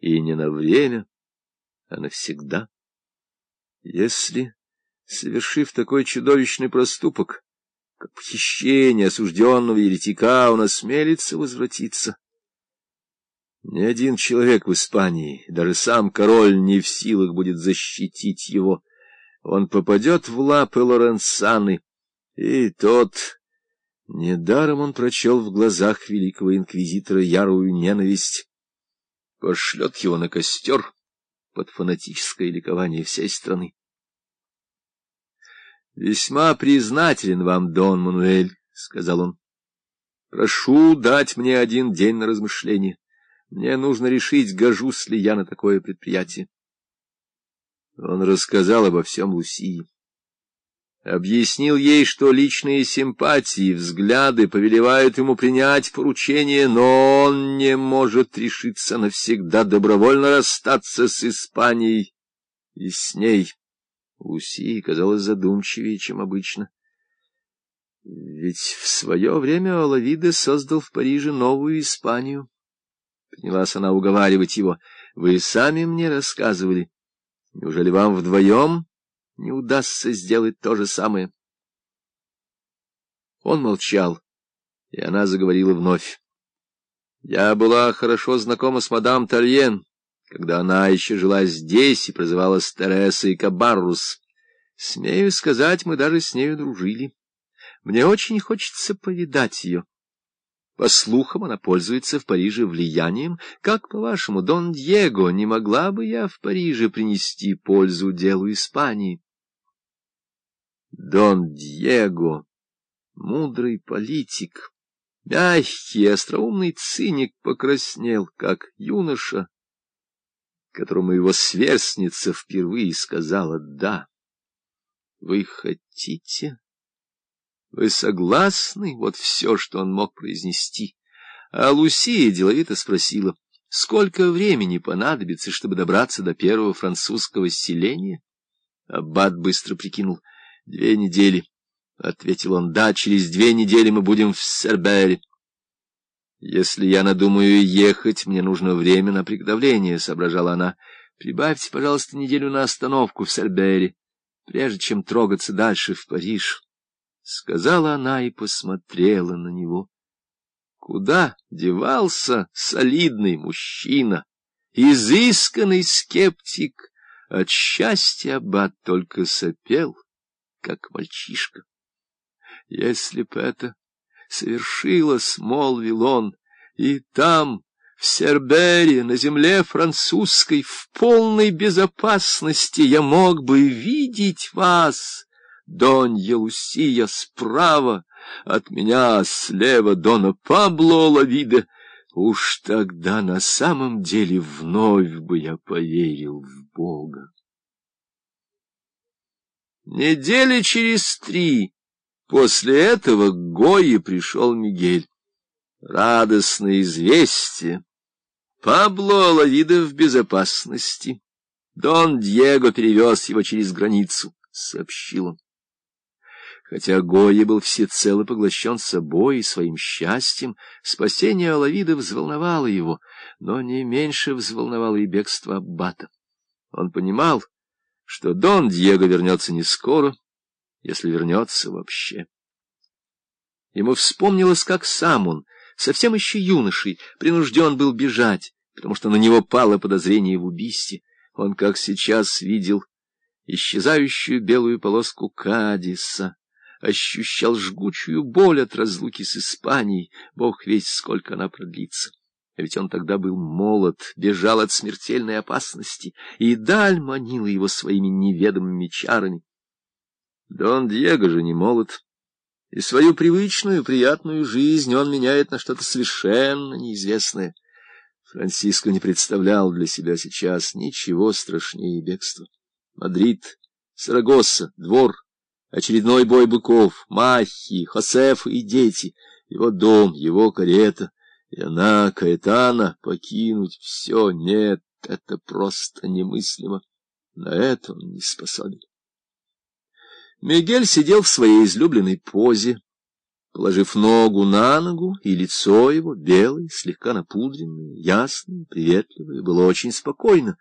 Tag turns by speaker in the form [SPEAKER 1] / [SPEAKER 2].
[SPEAKER 1] и не на время, а навсегда. Если, совершив такой чудовищный проступок, как похищение осужденного еретика, он осмелится возвратиться, ни один человек в Испании, даже сам король, не в силах будет защитить его. Он попадет в лапы Лоренцаны, и тот... Недаром он прочел в глазах великого инквизитора ярую ненависть. Пошлет его на костер под фанатическое ликование всей страны. — Весьма признателен вам, Дон Мануэль, — сказал он. — Прошу дать мне один день на размышление. Мне нужно решить, гожусь ли я на такое предприятие. Он рассказал обо всем Лусии. Объяснил ей, что личные симпатии, взгляды повелевают ему принять поручение, но он не может решиться навсегда добровольно расстаться с Испанией и с ней. Лусия казалась задумчивее, чем обычно. Ведь в свое время Олавиде создал в Париже новую Испанию. Принялась она уговаривать его. Вы сами мне рассказывали. Неужели вам вдвоем не удастся сделать то же самое? Он молчал, и она заговорила вновь. Я была хорошо знакома с мадам Тальен, когда она еще жила здесь и прозывалась Тересой Кабаррус. Смею сказать, мы даже с нею дружили. Мне очень хочется повидать ее. По слухам, она пользуется в Париже влиянием. Как, по-вашему, Дон Диего, не могла бы я в Париже принести пользу делу Испании? Дон Диего, мудрый политик, мягкий, остроумный циник, покраснел, как юноша, которому его сверстница впервые сказала «да». Вы хотите вы согласны? Вот все, что он мог произнести. А Лусия деловито спросила, сколько времени понадобится, чтобы добраться до первого французского селения? Аббат быстро прикинул. Две недели. — ответил он. — Да, через две недели мы будем в Сербере. — Если я надумаю ехать, мне нужно время на приготовление, — соображала она. — Прибавьте, пожалуйста, неделю на остановку в Сербере, прежде чем трогаться дальше в Париж. — сказала она и посмотрела на него. Куда девался солидный мужчина, изысканный скептик? От счастья аббат только сопел, как мальчишка. Если б это совершилось, — молвил он, — и там, в Сербере, на земле французской, в полной безопасности я мог бы видеть вас, Донья Лусия справа, от меня слева Дона Пабло Лавиде. Уж тогда на самом деле вновь бы я поверил в Бога. Недели через три после этого к Гойе пришел Мигель. Радостное известие. Пабло Лавида в безопасности. Дон Диего перевез его через границу, — сообщил он. Хотя Гойя был всецело поглощен собой и своим счастьем, спасение Алавида взволновало его, но не меньше взволновало и бегство Аббата. Он понимал, что Дон Диего вернется не скоро, если вернется вообще. Ему вспомнилось, как сам он, совсем еще юношей, принужден был бежать, потому что на него пало подозрение в убийстве. Он, как сейчас, видел исчезающую белую полоску Кадиса, ощущал жгучую боль от разлуки с Испанией, бог весь сколько она продлится. А ведь он тогда был молод, бежал от смертельной опасности, и даль манила его своими неведомыми чарами. Дон Диего же не молод, и свою привычную, приятную жизнь он меняет на что-то совершенно неизвестное. Франциско не представлял для себя сейчас ничего страшнее бегства. Мадрид, Сарагоса, двор — Очередной бой быков, Махи, Хосеф и дети, его дом, его карета, и она, Каэтана, покинуть все, нет, это просто немыслимо. На это он не способен. Мигель сидел в своей излюбленной позе, Положив ногу на ногу, и лицо его, белое, слегка напудренное, ясное, приветливое, было очень спокойно.